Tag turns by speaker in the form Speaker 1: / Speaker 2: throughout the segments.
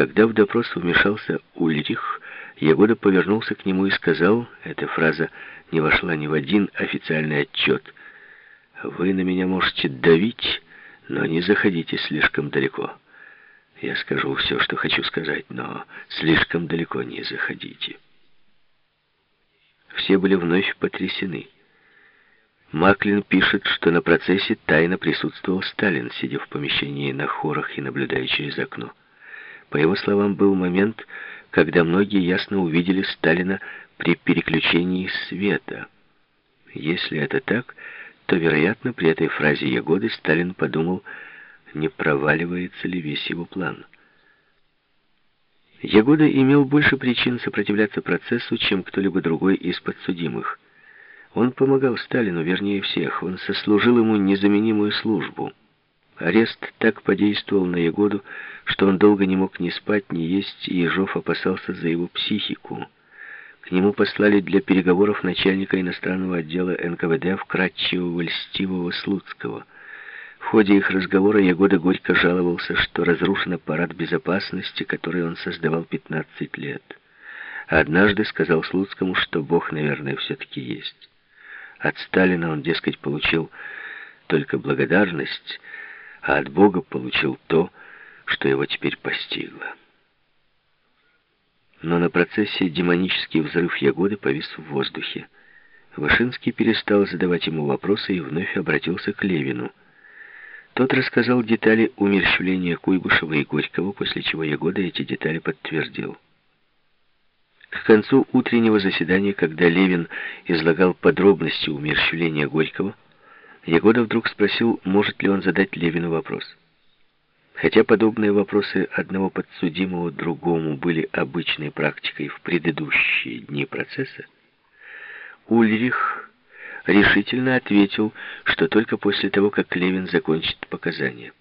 Speaker 1: Когда в допрос вмешался Ульрих, Ягода повернулся к нему и сказал, эта фраза не вошла ни в один официальный отчет, «Вы на меня можете давить, но не заходите слишком далеко. Я скажу все, что хочу сказать, но слишком далеко не заходите». Все были вновь потрясены. Маклин пишет, что на процессе тайно присутствовал Сталин, сидя в помещении на хорах и наблюдая через окно. По его словам, был момент, когда многие ясно увидели Сталина при переключении света. Если это так, то, вероятно, при этой фразе Ягоды Сталин подумал, не проваливается ли весь его план. Ягода имел больше причин сопротивляться процессу, чем кто-либо другой из подсудимых. Он помогал Сталину, вернее всех, он сослужил ему незаменимую службу. Арест так подействовал на Ягоду, что он долго не мог ни спать, ни есть, и Ежов опасался за его психику. К нему послали для переговоров начальника иностранного отдела НКВД вкратчивого льстивого Слуцкого. В ходе их разговора Ягода горько жаловался, что разрушен аппарат безопасности, который он создавал 15 лет. Однажды сказал Слуцкому, что Бог, наверное, все-таки есть. От Сталина он, дескать, получил только благодарность, а от Бога получил то, что его теперь постигло. Но на процессе демонический взрыв Ягоды повис в воздухе. Вышинский перестал задавать ему вопросы и вновь обратился к Левину. Тот рассказал детали умерщвления Куйбышева и Горького, после чего Ягода эти детали подтвердил. К концу утреннего заседания, когда Левин излагал подробности умерщвления Горького, Ягода вдруг спросил, может ли он задать Левину вопрос. Хотя подобные вопросы одного подсудимого другому были обычной практикой в предыдущие дни процесса, Ульрих решительно ответил, что только после того, как Левин закончит показания.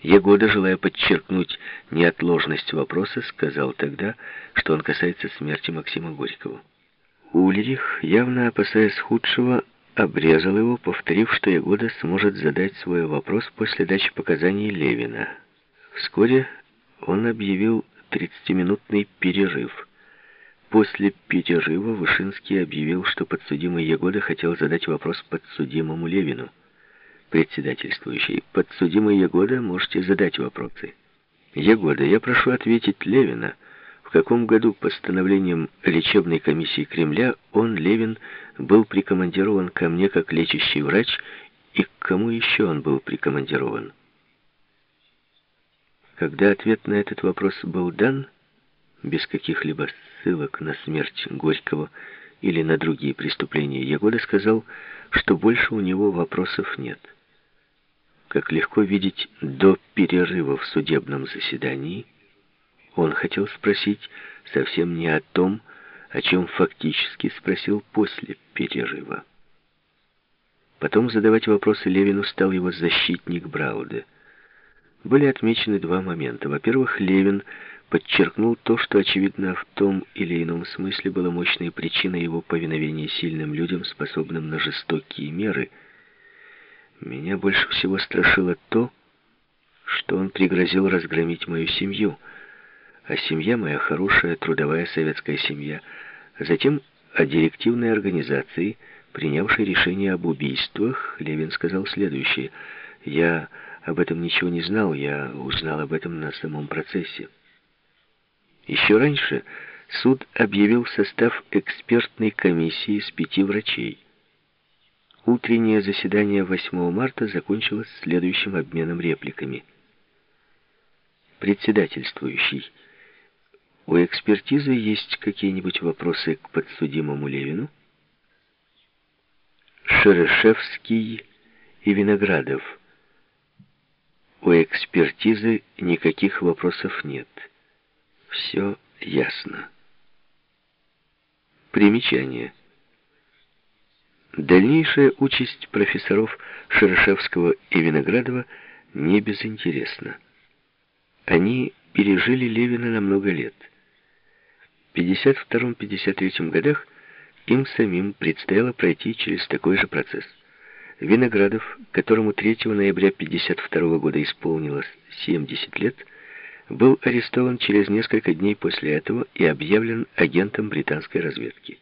Speaker 1: Егода, желая подчеркнуть неотложность вопроса, сказал тогда, что он касается смерти Максима Горького. Ульрих, явно опасаясь худшего, обрезал его, повторив, что Ягода сможет задать свой вопрос после дачи показаний Левина. Вскоре он объявил 30-минутный перерыв. После перерыва Вышинский объявил, что подсудимый Ягода хотел задать вопрос подсудимому Левину. Председательствующий, подсудимый Ягода, можете задать вопросы. Ягода, я прошу ответить Левина, в каком году постановлением лечебной комиссии Кремля он, Левин, был прикомандирован ко мне как лечащий врач, и к кому еще он был прикомандирован? Когда ответ на этот вопрос был дан, без каких-либо ссылок на смерть Горького или на другие преступления, Ягода сказал, что больше у него вопросов нет. Как легко видеть, до перерыва в судебном заседании он хотел спросить совсем не о том, о чем фактически спросил после перерыва. Потом задавать вопросы Левину стал его защитник Брауде. Были отмечены два момента. Во-первых, Левин подчеркнул то, что, очевидно, в том или ином смысле было мощной причиной его повиновения сильным людям, способным на жестокие меры. Меня больше всего страшило то, что он пригрозил разгромить мою семью — а семья моя хорошая, трудовая советская семья, затем о директивной организации, принявшей решение об убийствах, Левин сказал следующее. «Я об этом ничего не знал, я узнал об этом на самом процессе». Еще раньше суд объявил состав экспертной комиссии из пяти врачей. Утреннее заседание 8 марта закончилось следующим обменом репликами. Председательствующий. У экспертизы есть какие-нибудь вопросы к подсудимому Левину? Шерешевский и Виноградов. У экспертизы никаких вопросов нет. Все ясно. Примечание. Дальнейшая участь профессоров Шерешевского и Виноградова не безинтересна. Они пережили Левина на много лет. 52-53 годах им самим предстояло пройти через такой же процесс. Виноградов, которому 3 ноября 52 года исполнилось 70 лет, был арестован через несколько дней после этого и объявлен агентом британской разведки.